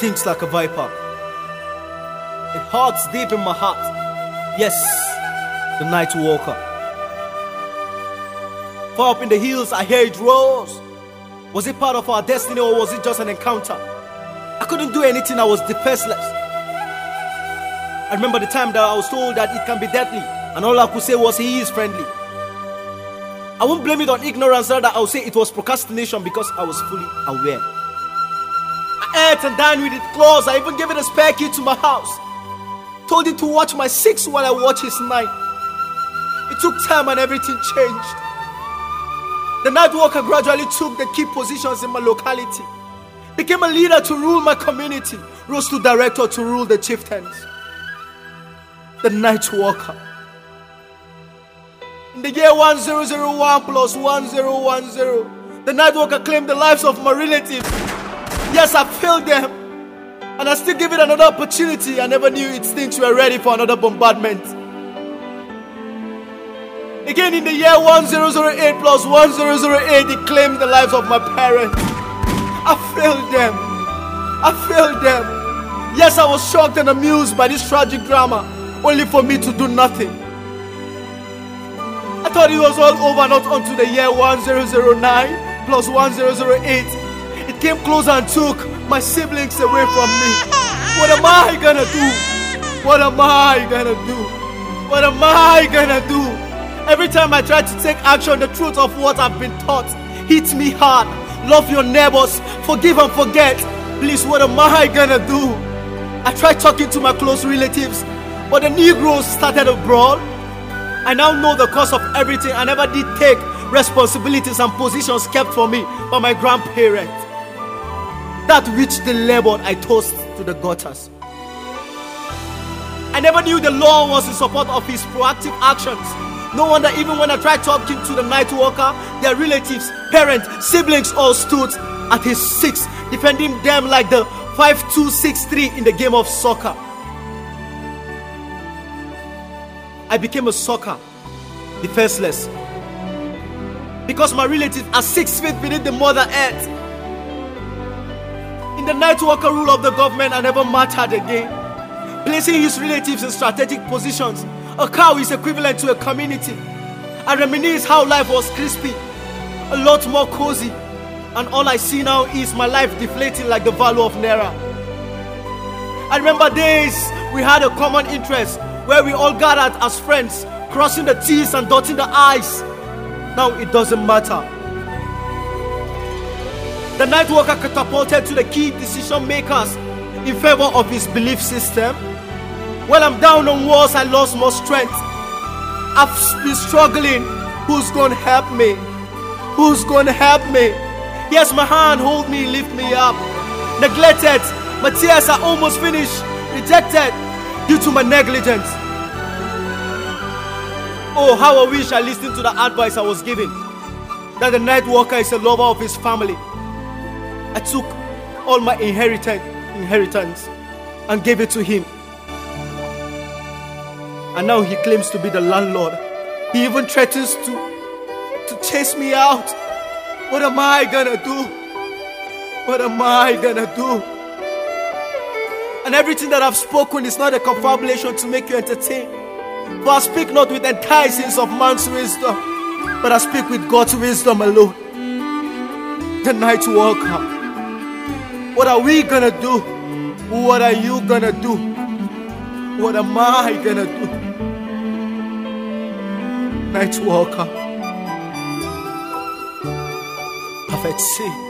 stings like a viper. It hurts deep in my heart. Yes, the night walker. Far up in the hills, I hear it roars. Was it part of our destiny or was it just an encounter? I couldn't do anything, I was defenseless. I remember the time that I was told that it can be deadly, and all I could say was he is friendly. I won't blame it on ignorance, rather, I'll say it was procrastination because I was fully aware. Ate and dined with it close, I even gave it a spare key to my house. Told it to watch my six while I watch his nine. It took time and everything changed. The night walker gradually took the key positions in my locality, became a leader to rule my community, rose to director to rule the chieftains. The night walker. In the year 1001 plus 1010, the night walker claimed the lives of my relatives. Yes, I failed them. And I still give it another opportunity. I never knew it its things were ready for another bombardment. Again, in the year 1008 plus 1008, he claimed the lives of my parents. I failed them. I failed them. Yes, I was shocked and amused by this tragic drama, only for me to do nothing. I thought it was all over, not until the year 1009 plus 1008. It came closer and took my siblings away from me. What am I gonna do? What am I gonna do? What am I gonna do? Every time I try to take action, the truth of what I've been taught hits me hard. Love your neighbors, forgive and forget. Please, what am I gonna do? I tried talking to my close relatives, but the Negroes started a brawl. I now know the cause of everything. I never did take responsibilities and positions kept for me by my grandparents. That which they labored, I tossed to the gutters. I never knew the law was in support of his proactive actions. No wonder, even when I tried talking to the night walker, their relatives, parents, siblings all stood at his six, defending them like the 5263 in the game of soccer. I became a soccer, defenseless. Because my relatives are six feet beneath the mother earth. The night walker rule of the government, I never mattered again. Placing his relatives in strategic positions. A cow is equivalent to a community. I reminisce how life was crispy, a lot more cozy, and all I see now is my life deflating like the value of Naira. I remember days we had a common interest where we all gathered as friends, crossing the T's and dotting the I's. Now it doesn't matter. The night walker catapulted to the key decision makers in favor of his belief system. While I'm down on walls, I lost more strength. I've been struggling. Who's gonna help me? Who's gonna help me? Yes, my hand hold me, lift me up. Neglected, my tears are almost finished. Rejected due to my negligence. Oh, how I wish I listened to the advice I was given. That the night walker is a lover of his family. I took all my inheritance, inheritance and gave it to him. And now he claims to be the landlord. He even threatens to to chase me out. What am I gonna do? What am I gonna do? And everything that I've spoken is not a confabulation to make you entertain. For I speak not with enticings of man's wisdom, but I speak with God's wisdom alone. The night walker. What are we gonna do? What are you gonna do? What am I gonna do? Night walker. Perfect C.